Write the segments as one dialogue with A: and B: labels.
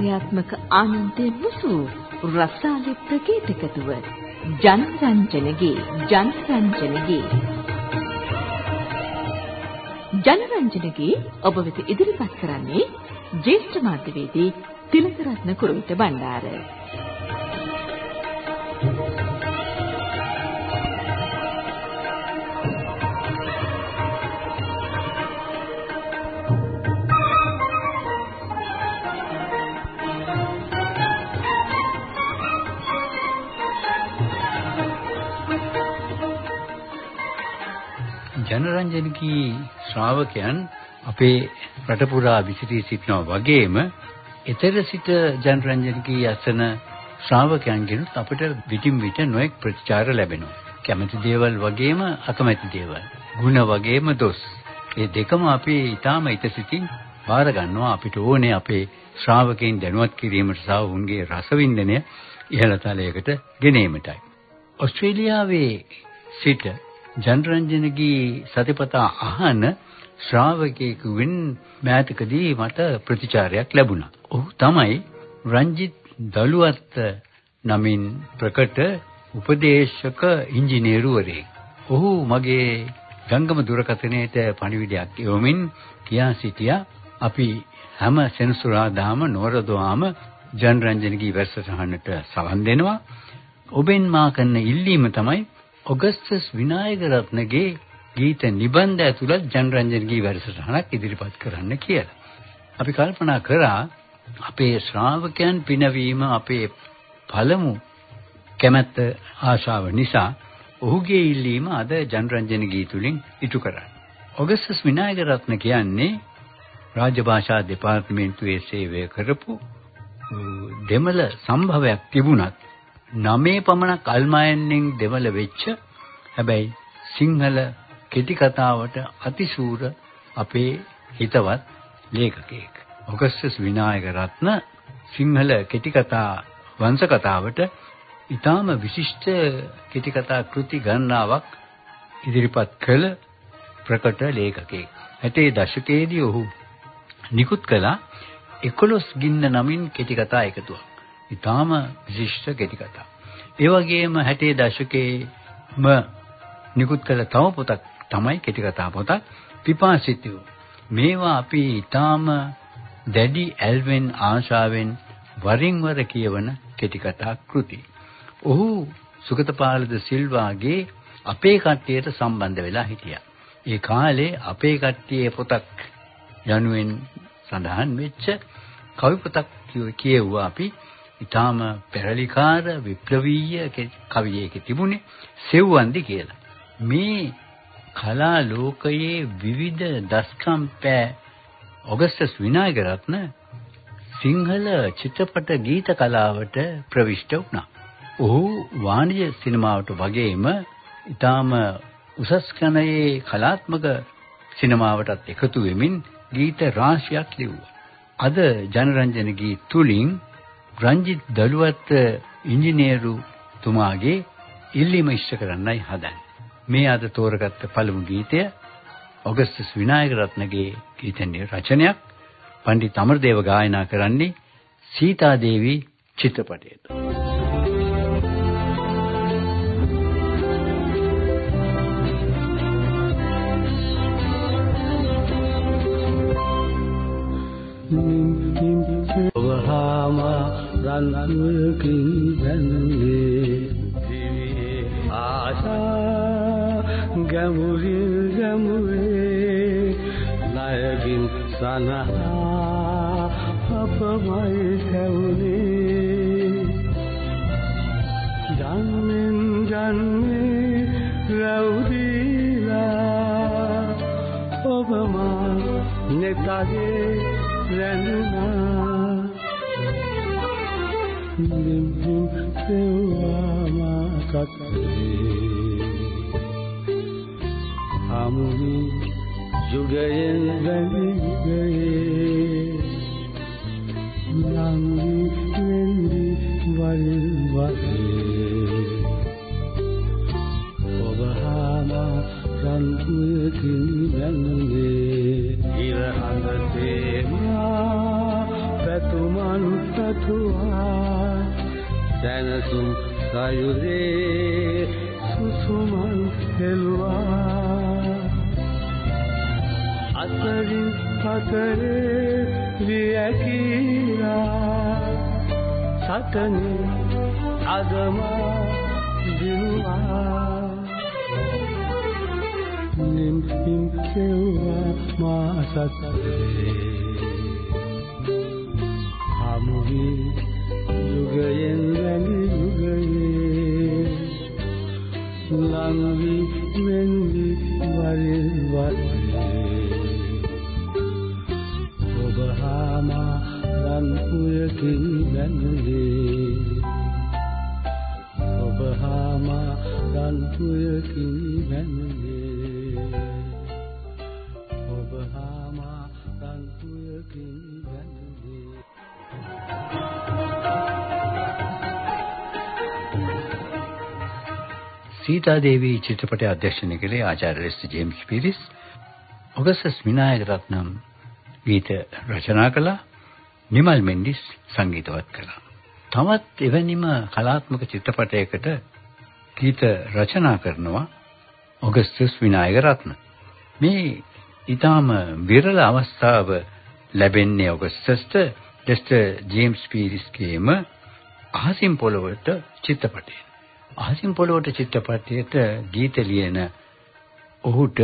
A: సౌంදర్යාත්මක ආනන්දයේ මුසු රසාලි ප්‍රකීතකතුව ජනරංජනගේ ජනරංජනගේ. ජනරංජනගේ ඔබ වෙත ඉදිරිපත් කරන්නේ ජ්‍යෙෂ්ඨ මාධ්‍යවේදී තිලකරත්න කුරුවිට බණ්ඩාර.
B: ජනරන්ජනකී ශ්‍රාවකයන් අපේ රට පුරා විසිරී සිටිනවා වගේම ඊතර සිට ජනරන්ජනකී අසන ශ්‍රාවකයන්ගෙන් අපිට විтин විට නොඑක් ප්‍රතිචාර ලැබෙනවා. කැමැති දේවල් වගේම අකමැති දේවල්. ಗುಣ වගේම දොස්. මේ දෙකම අපි ඊටාම ඊතසිතින් බාර ගන්නවා අපිට ඕනේ අපේ ශ්‍රාවකයන් දැනුවත් කිරීමට සහ ඔවුන්ගේ රසවින්දනය ඉහළ තලයකට ගෙනීමටයි. ඔස්ට්‍රේලියාවේ සිට ජනරන්ජනගේ සතිපතා අහන ශ්‍රාවකයෙකුගෙන් මෑතකදී මට ප්‍රතිචාරයක් ලැබුණා. ඔහු තමයි රංජිත් දලුවත් නමින් ප්‍රකට උපදේශක ඉංජිනේරුවරයෙක්. ඔහු මගේ ජංගම දුරකථනයට පණිවිඩයක් යොමින් කියා සිටියා අපි හැම සෙනසුරාදාම නොරදවාම ජනරන්ජනගේ වැඩසටහනට සවන් දෙනවා. ඔබෙන් මා කරන ඉල්ලීම තමයි ඔගස්ටස් විනායක රත්නගේ ගීත නිබන්ධ ඇතුළත් ජනරන්ජන්ගේ වැඩසටහනක් ඉදිරිපත් කරන්න කියලා. අපි කල්පනා කරා අපේ ශ්‍රාවකයන් පිනවීම අපේ පළමු කැමැත්ත ආශාව නිසා ඔහුගේ ඉල්ලීම අද ජනරන්ජන ගීතුලින් ඉටු කරා. ඔගස්ටස් විනායක රත්න කියන්නේ රාජ්‍ය භාෂා දෙපාර්තමේන්තුවේ සේවය කරපු දෙමළ සම්භවයක් තිබුණත් නමේ පමණක් අල්මායන්ෙන් දෙමළ වෙච්ච හැබැයි සිංහල කෙටි කතාවට අතිශූර අපේ හිතවත් ලේඛකයෙක්. ඔගස්ටස් විනායක රත්න සිංහල කෙටි කතා වංශ කතාවට ඊටාම විශිෂ්ට කෙටි කතා කෘති ගණනාවක් ඉදිරිපත් කළ ප්‍රකට ලේඛකයෙක්. 60 දශකයේදී ඔහු නිකුත් කළ 11 ගින්න නමින් කෙටි කතා එකතුවක්. ඊටාම විශිෂ්ට කෙටි කතා. ඒ වගේම 60 දශකයේම නිකුත් කළ තව පොතක් තමයි කෙටි කතා පොතක් පිපාසිතව. මේවා අපි ඊටාම දැඩි ඇල්වෙන් ආශාවෙන් වරින් වර කියවන කෙටි කතා කෘති. ඔහු සුගතපාලද සිල්වාගේ අපේ කට්ටියට සම්බන්ධ වෙලා හිටියා. ඒ කාලේ අපේ කට්ටියේ පොතක් යනුවෙන් සඳහන් වෙච්ච කවි පොතක් කියෙව්වා අපි ඊටාම පෙරලිකාර විප්ලවීය කවියෙක් තිබුණේ සෙව්වන්දි කියලා. මේ කලා ලෝකයේ විවිධ දස්කම් පෑ ඔගස්ටස් විනායක රත්න සිංහල චිත්‍රපට ගීත කලාවට ප්‍රවිෂ්ඨ වුණා. ඔහු වාණිජ සිනමාවට වගේම ඊටාම උසස් කණයේ කලාත්මක සිනමාවටත් එකතු වෙමින් ගීත රාශියක් ලිව්වා. අද ජනරන්ජන ගීත තුලින් රංජිත් දලුවත් ඉංජිනේරු තුමාගේ ඉල්ලීම ඉෂ්ට කරන්නයි හදන්නේ. මේ අද තෝරගත්ත පළමු ගීතය ඔගස්ටස් විනායක රත්නගේ ගීතන්නේ රචනයක් පණ්ඩිත අමරදේව ගායනා කරන්නේ සීතා දේවි චිත්‍රපටයට.
C: ඔබහාමා රන්තුවකින් දැනුනේ දිවියේ ආශා ගැඹුරින් ගැඹුරේ. ණයකින් සනහා අපමයි කැවුනේ. ජන්මෙන් ජන්මේ රැවුදීලා ඔබමා නෙතගේ රැඳුනා. ලිම්බුම් සෙව්වා කතරේ හමුවි යුගයෙන් බැඳී ගයේ නංගි වෙන්දි වලින් වගේ සයුරේ සුසුමන් හෙළුවා අතරින් අතරේ වියකීලා සටනේ අදමා දිනුවා. නිම් හිම් කෙව්වා මා සසරේ. හමුවී යුගයෙන් වැනි යුගයේ ලංවි මෙන්වි වරින් වරේ. ඔබ හාමා රන් පුයකින් වැනුලේ ඔබ හාමා රන් පුයකින්
B: සීතා දේවී චිත්‍රපටය අධ්‍යක්ෂණය කළේ ආචාර්ය ලෙස් ජේම්ස් පීරිස්. ඔගස්ටස් විනායක රත්නම් ගීත රචනා කළා. නිමල් මෙන්ඩිස් සංගීතවත් කළා. තවත් එවැනිම කලාත්මක චිත්‍රපටයකට ගීත රචනා කරනවා ඔගස්ටස් විනායක රත්න. මේ ඊටාම විරල අවස්ථාව ලැබෙන්නේ ඔගස්ටස්ට ලෙස්ටර් ජේම්ස් පීරිස්ගේම අහසින් පොළවට චිත්‍රපටය. අහසින් පොළොවට චිත්‍රපටයට ගීත ලියන ඔහුට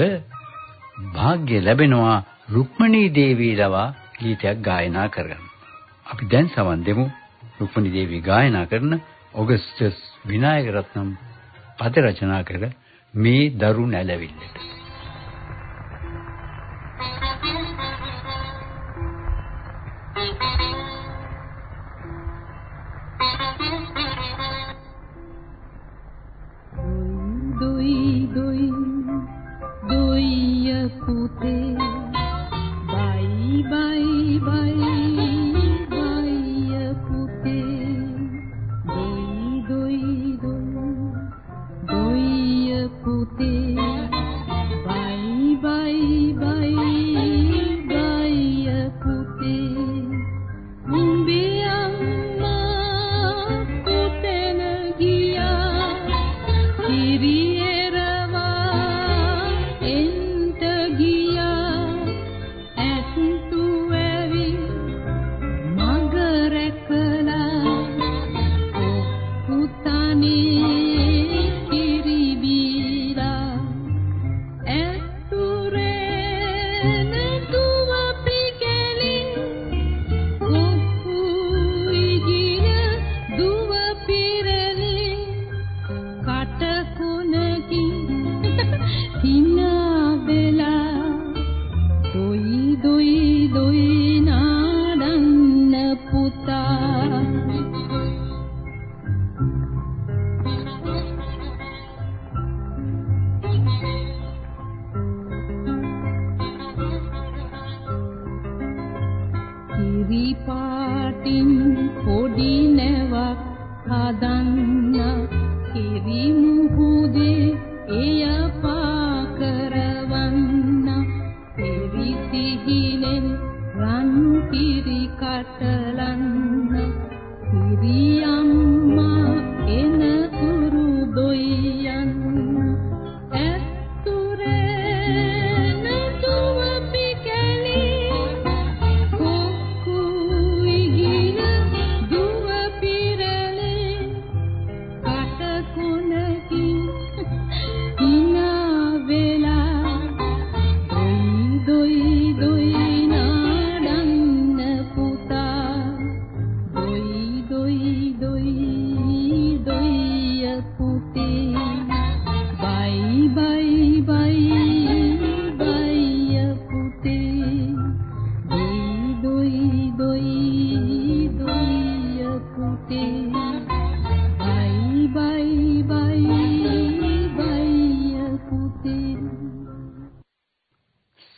B: වාග්ය ලැබෙනවා රුක්මනී දේවී ලවා ගීතයක් ගායනා කරගන්න. අපි දැන් සමන් දෙමු රුක්මනී දේවී ගායනා කරන ඔගස්ටස් විනායක රත්නම් පද රචනා කර මේ දරු නැලවිල්ලට.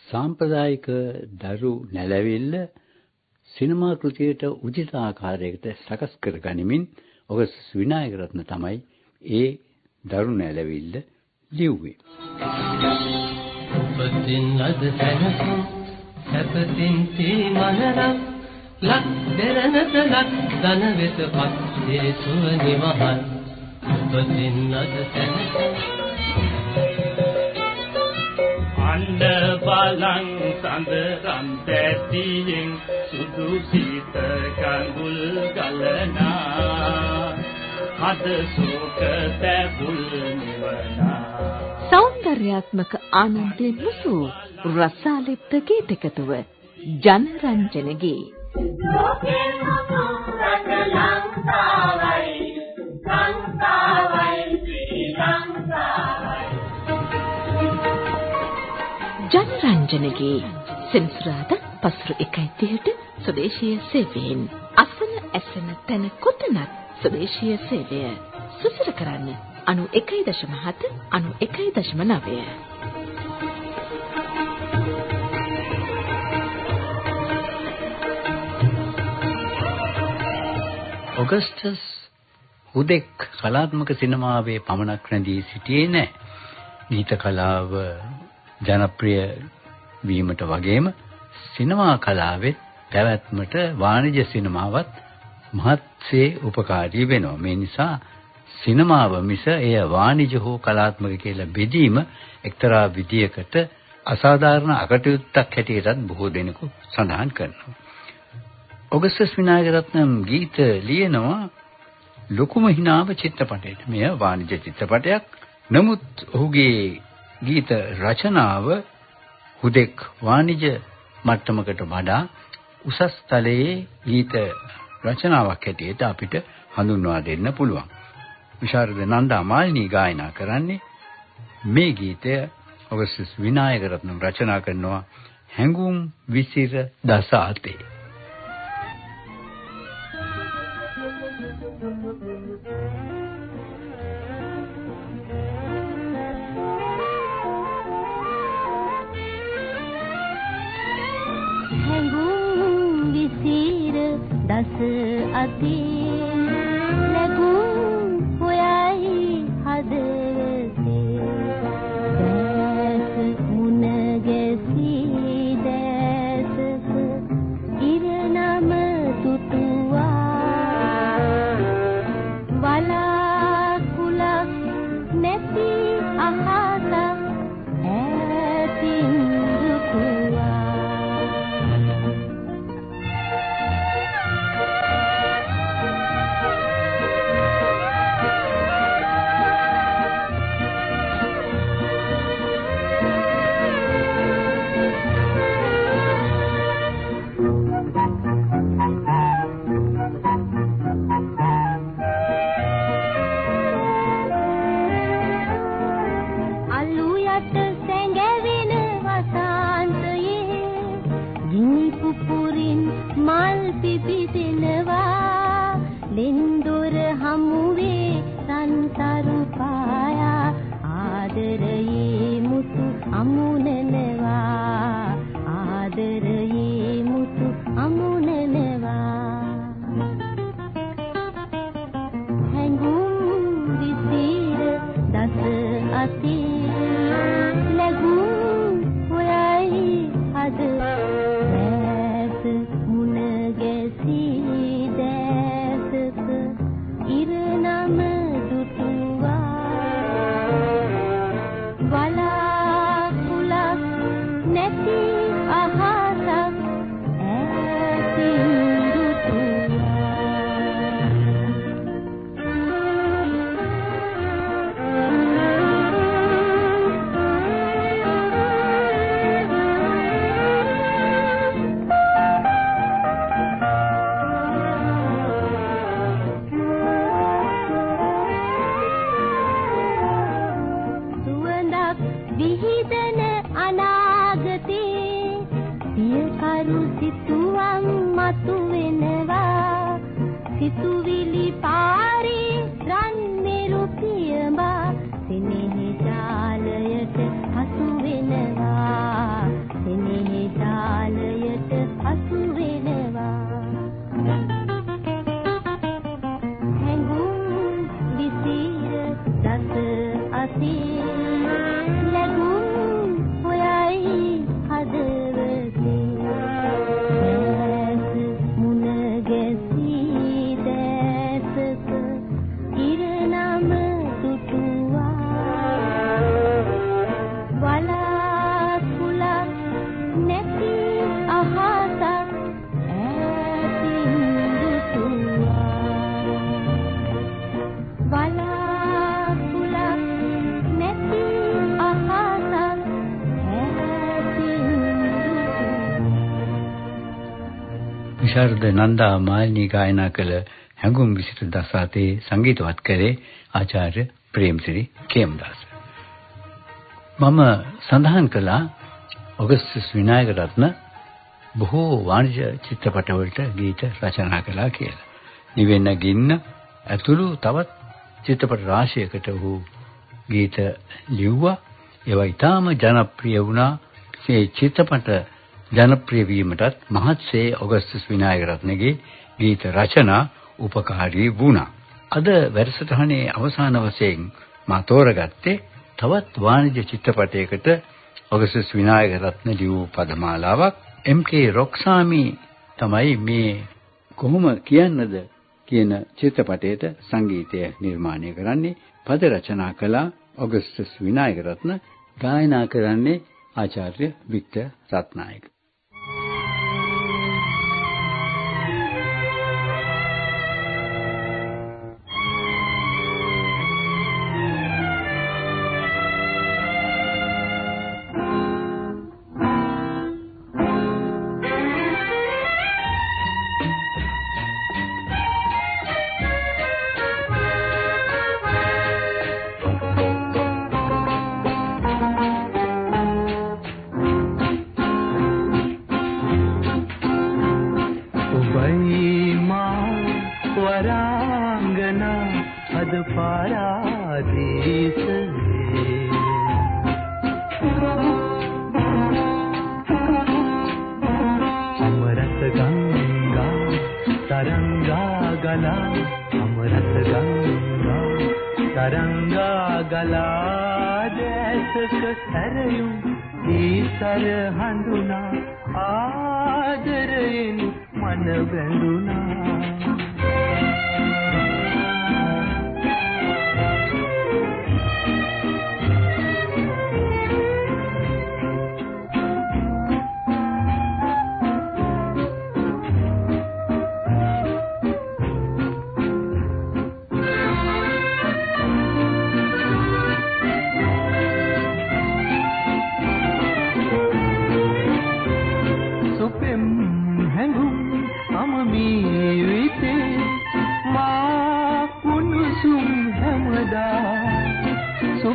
B: සාම්ප්‍රදායික දරු නැලවිල්ල සිනමා කෘතියට උචිත ආකාරයකට සකස් කර ගනිමින් ඔගස්ටස් විනායක රත්න තමයි ඒ දරු නැලවිල්ල ලිව්වේ.
D: උපතින් අද සැනසුම් සැපතින් තී මනරම් ලක් දෙරණත ලක් ධන වෙතපත් දේසුව නිවහන් උපදින්නද තැනට
E: අණ්ඩ බලං සඳ රන් තැටියෙන් සුදු සීත කඳුල් ගලනා. හද සෝක තැබුල් නිවනා.
A: සෞන්දර්යාත්මක ආනන්දයෙන් මුසු රසාලිප්ත ගීතකතුව ජනරංජනගේ.
F: ලෝකෙන් මුතු රට
A: ජනරංජනගේ සෙන්සුරාද පසුරු 1:30ට ස්වදේශීය සේවයෙන් අසන ඇසෙන තැන කොතනත් ස්වදේශීය සේවය සුසර කරන්න 91.7 91.9
B: ඔගස්ටස් හුදෙක් කලාත්මක සිනමාවේ පමණක් රැඳී සිටියේ නැහැ. ගීත කලාව ජනප්‍රිය වීමට වගේම සිනමා කලාවෙත් පැවැත්මට වාණිජ සිනමාවත් මහත්සේ උපකාරී වෙනවා. මේ නිසා සිනමාව මිස එය වාණිජ හෝ කලාත්මක කියලා බෙදීම එක්තරා විදියකට අසාධාරණ අකටයුත්තක් හැටියටත් බොහෝ දෙනෙකු සඳහන් කරනවා. ඔගස්ටස් විනායකරත්නම් ගීත ලියනවා ලොකුම හිනාව චිත්‍රපටයට. මෙය වාණිජ චිත්‍රපටයක්. නමුත් ඔහුගේ ගීත රචනාව හුදෙක් වාණිජ මට්ටමකට වඩා උසස් තලයේ ගීත රචනාවක් හැටියට අපිට හඳුන්වා දෙන්න පුළුවන්. විශාරද නන්දා මාලිනී ගායනා කරන්නේ මේ ගීතය ඔගස්ටස් විනායකරත්නම් රචනා කරනවා හැඟුම් විසිර දසාතේ
F: අතේ අලු යට සැඟවෙන වසන්තයේ. ගිනි පුපුරින් මල් පිපිදෙනවා. ලෙන්දොර හමුවේ සංසරු පායා. ආදරයේ
B: විශාරද නන්දා මාලිනී ගායනා කළ හැඟුම් විසිට දසාතේ සංගීතවත් කරේ ආචාර්ය ප්‍රේම්සිරි කේමදාස. මම සඳහන් කළා ඔගස්ටස් විනායක රත්න බොහෝ වාණිජ චිත්‍රපටවලට ගීත රචනා කළා කියලා. නිවෙන්න ගින්න ඇතුළු තවත් චිත්‍රපට රාශියකට ඔහු ගීත ලිව්වා. ඒවා ඉතාම ජනප්‍රිය වුණා. මේ චිත්‍රපට ජනප්‍රිය වීමටත් මහත්සේ ඔගස්ටස් විනායක රත්නගේ ගීත රචනා උපකාරී වුණා. අද වැඩසටහනේ අවසාන වශයෙන් මා තෝරගත්තේ තවත් වාණිජ්‍ය චිත්‍රපටයකට ඔගස්ටස් විනායක රත්න ලියූ පදමාලාවක් එම්.කේ. රොක්සාමි තමයි මේ කොහොම කියන්නද කියන චිත්‍රපටයට සංගීතය නිර්මාණය කරන්නේ පද රචනා කළා ඔගස්ටස් විනායක රත්න ගායනා කරන්නේ ආචාර්ය වික්ටර් රත්නායක
G: අද ඇසක සැරයුම් ඒ සර හඳුනා ආදරයෙන් මන බැඳුනා.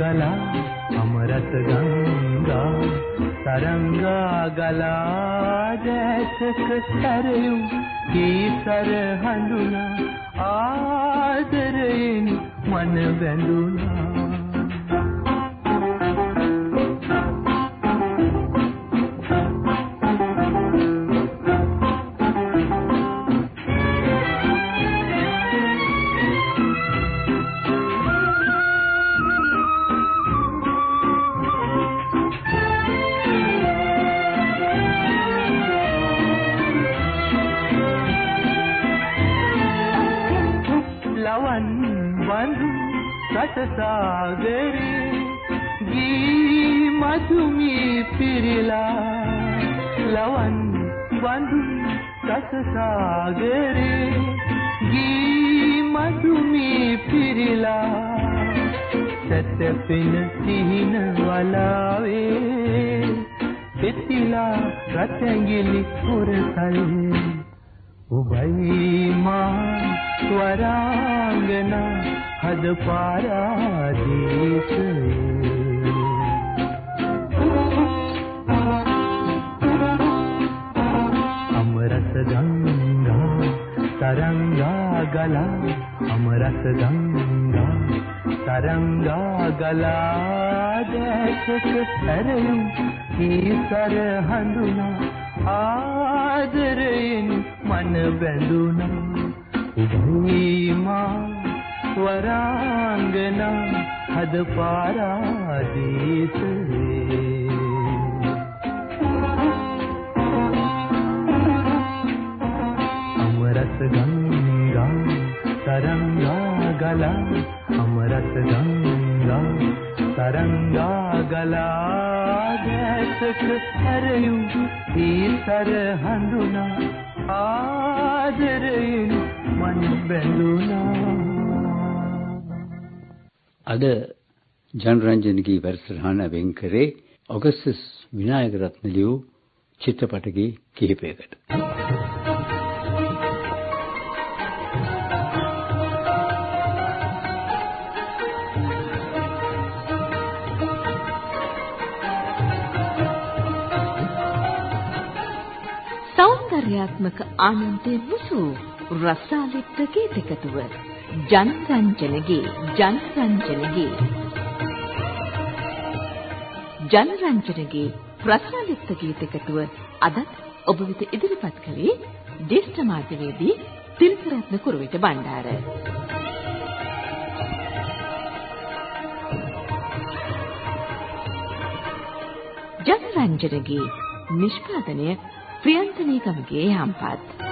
G: గలా అమరత గంగా తరంగా గలా జైసక తరయు కేసర హందునా ఆదరయిన్ మన వెందునా සාගරේ ගී මතුමි පිරিলা ලවන් බඳු රස සාගරේ ගී මතුමි පිරিলা සැතපෙන සිහින වලාවේ පෙතිලා රතැඟිලි පුරසල්ේ හද පාරාදීසයේ හැරයුම් ඊතර හඳුනා. ආදරයෙන් මන බැඳුනා ඔබේ මා වරාංගනා හද පාරාදීසේ අමරස ගංගා තරංගා ගලා අමරස ගංගා තරංගා ගලා දැසක හැරයු ඒ සර හඳුනා
B: අද ජනරන්ජන්ගේ වැඩසටහන වෙන් කරේ ඔගස්ටස් විනායක රත්න ලියූ චිත්‍රපටගේ කිහිපයකට.
A: සෞන්දර්යාත්මක ආනන්දයේ මුසු රසාලිත් ගීතකතුව ජනරංජනගේ ජනරංජනගේ. ජනරංජනගේ රසාලිත් ගීතකතුව අදත් ඔබ වෙත ඉදිරිපත් කළේ දේශ මාධ්‍යවේදී තිල්කරත්න කුරුවිට බණ්ඩාර. ජනරංජනගේ නිෂ්පාදනය ප්‍රියන්තනී ගමගේ යම්පත්.